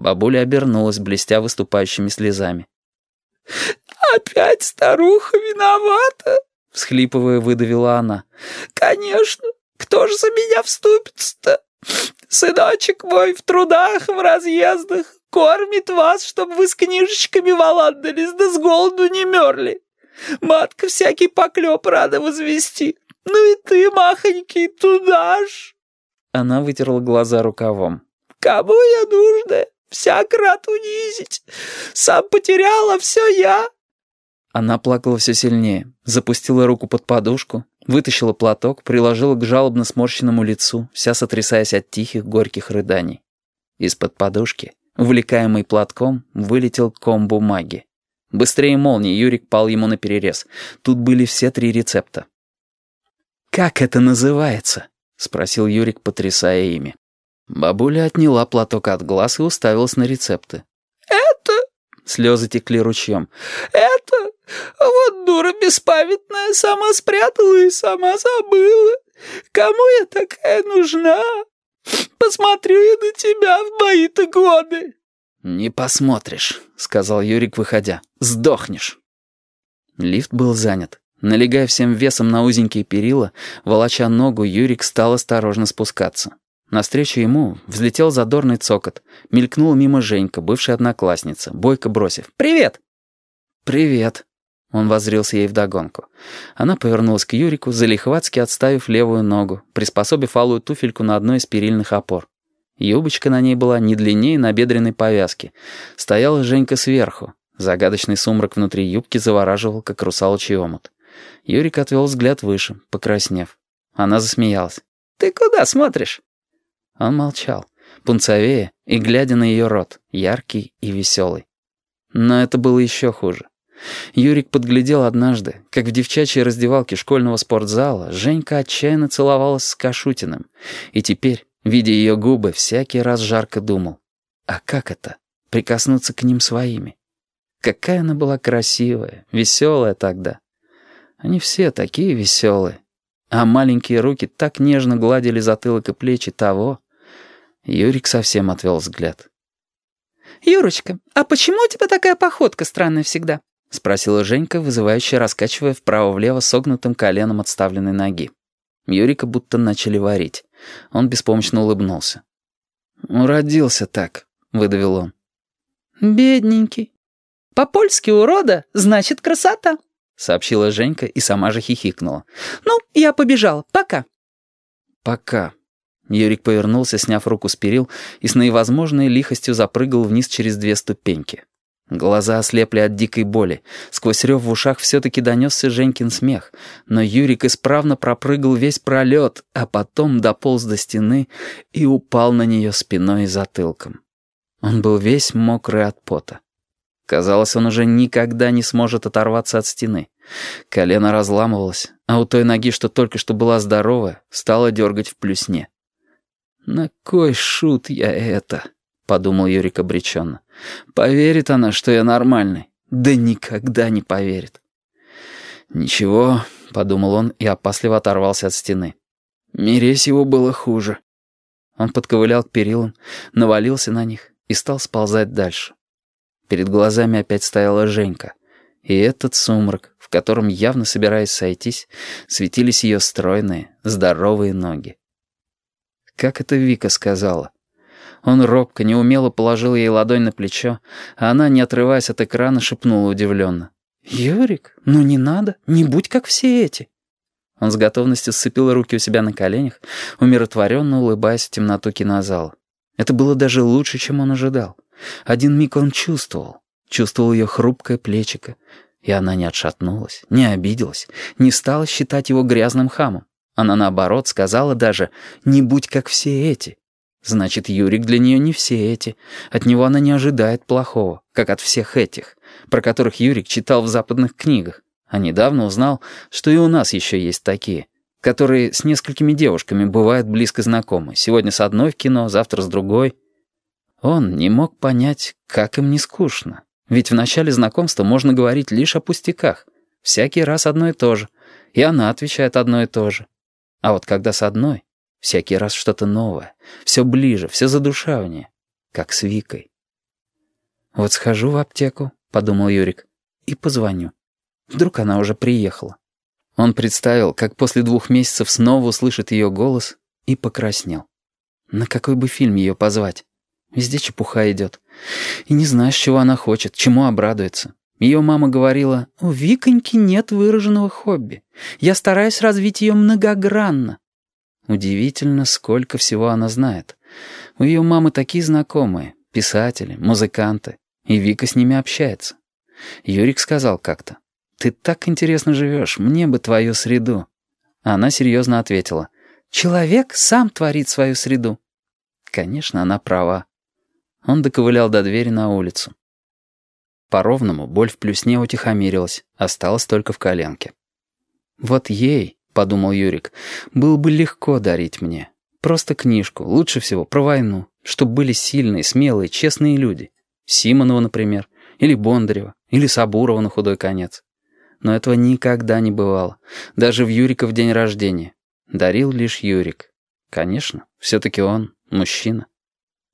Бабуля обернулась, блестя выступающими слезами. «Опять старуха виновата?» — всхлипывая, выдавила она. «Конечно, кто же за меня вступится-то? Сыночек мой в трудах, в разъездах, кормит вас, чтобы вы с книжечками валандались, да с голоду не мерли. Матка всякий поклеп рада возвести. Ну и ты, махонький, туда ж!» Она вытерла глаза рукавом. «Кому я нужна? Всяк рад унизить. Сам потеряла все я». Она плакала все сильнее, запустила руку под подушку, вытащила платок, приложила к жалобно сморщенному лицу, вся сотрясаясь от тихих горьких рыданий. Из-под подушки, увлекаемый платком, вылетел ком бумаги. Быстрее молнии Юрик пал ему на перерез. Тут были все три рецепта. «Как это называется?» — спросил Юрик, потрясая ими. Бабуля отняла платок от глаз и уставилась на рецепты. «Это...» — слезы текли ручьем. «Это... вот дура беспамятная сама спрятала и сама забыла. Кому я такая нужна? Посмотрю я на тебя в мои-то годы». «Не посмотришь», — сказал Юрик, выходя. «Сдохнешь». Лифт был занят. Налегая всем весом на узенькие перила, волоча ногу, Юрик стал осторожно спускаться. Навстречу ему взлетел задорный цокот. Мелькнула мимо Женька, бывшая одноклассница, бойко бросив «Привет!» «Привет!» Он воззрился ей вдогонку. Она повернулась к Юрику, залихватски отставив левую ногу, приспособив алую туфельку на одной из перильных опор. Юбочка на ней была не длиннее набедренной повязки. Стояла Женька сверху. Загадочный сумрак внутри юбки завораживал, как русалочий омут. Юрик отвел взгляд выше, покраснев. Она засмеялась. «Ты куда смотришь?» Он молчал, пунцовее и глядя на ее рот, яркий и веселый. Но это было еще хуже. Юрик подглядел однажды, как в девчачьей раздевалке школьного спортзала Женька отчаянно целовалась с Кашутиным, и теперь, видя ее губы, всякий раз жарко думал, а как это, прикоснуться к ним своими? Какая она была красивая, веселая тогда. Они все такие веселые. А маленькие руки так нежно гладили затылок и плечи того, Юрик совсем отвел взгляд. «Юрочка, а почему у тебя такая походка странная всегда?» — спросила Женька, вызывающе раскачивая вправо-влево согнутым коленом отставленной ноги. Юрика будто начали варить. Он беспомощно улыбнулся. «Уродился так», — выдавил он. «Бедненький. По-польски урода значит красота», — сообщила Женька и сама же хихикнула. «Ну, я побежала. Пока». «Пока», Юрик повернулся, сняв руку с перил, и с наивозможной лихостью запрыгал вниз через две ступеньки. Глаза ослепли от дикой боли. Сквозь рев в ушах все-таки донесся Женькин смех. Но Юрик исправно пропрыгал весь пролет, а потом дополз до стены и упал на нее спиной и затылком. Он был весь мокрый от пота. Казалось, он уже никогда не сможет оторваться от стены. Колено разламывалось, а у той ноги, что только что была здоровая, стало дергать в плюсне. «На кой шут я это?» — подумал Юрик обреченно. «Поверит она, что я нормальный? Да никогда не поверит». «Ничего», — подумал он и опасливо оторвался от стены. «Мересь его было хуже». Он подковылял к перилам, навалился на них и стал сползать дальше. Перед глазами опять стояла Женька. И этот сумрак, в котором, явно собираясь сойтись, светились ее стройные, здоровые ноги. Как это Вика сказала? Он робко, неумело положил ей ладонь на плечо, а она, не отрываясь от экрана, шепнула удивленно. «Юрик, ну не надо, не будь как все эти». Он с готовностью сцепил руки у себя на коленях, умиротворенно улыбаясь в темноту кинозала. Это было даже лучше, чем он ожидал. Один миг он чувствовал. Чувствовал ее хрупкое плечико. И она не отшатнулась, не обиделась, не стала считать его грязным хамом. Она, наоборот, сказала даже «не будь как все эти». Значит, Юрик для нее не все эти. От него она не ожидает плохого, как от всех этих, про которых Юрик читал в западных книгах. А недавно узнал, что и у нас еще есть такие, которые с несколькими девушками бывают близко знакомы. Сегодня с одной в кино, завтра с другой. Он не мог понять, как им не скучно. Ведь в начале знакомства можно говорить лишь о пустяках. Всякий раз одно и то же. И она отвечает одно и то же. А вот когда с одной, всякий раз что-то новое, все ближе, все задушавнее, как с Викой. Вот схожу в аптеку, подумал Юрик, и позвоню. Вдруг она уже приехала. Он представил, как после двух месяцев снова услышит ее голос, и покраснел. На какой бы фильм ее позвать? Везде чепуха идет. И не знаешь, чего она хочет, чему обрадуется. Ее мама говорила, «У Виконьки нет выраженного хобби. Я стараюсь развить ее многогранно». Удивительно, сколько всего она знает. У ее мамы такие знакомые, писатели, музыканты, и Вика с ними общается. Юрик сказал как-то, «Ты так интересно живешь, мне бы твою среду». Она серьезно ответила, «Человек сам творит свою среду». Конечно, она права. Он доковылял до двери на улицу. По-ровному боль в плюсне утихомирилась, осталась только в коленке. «Вот ей», — подумал Юрик, — «было бы легко дарить мне. Просто книжку, лучше всего про войну, чтобы были сильные, смелые, честные люди. Симонова, например, или Бондарева, или Сабурова на худой конец. Но этого никогда не бывало, даже в Юрика в день рождения. Дарил лишь Юрик. Конечно, все-таки он мужчина.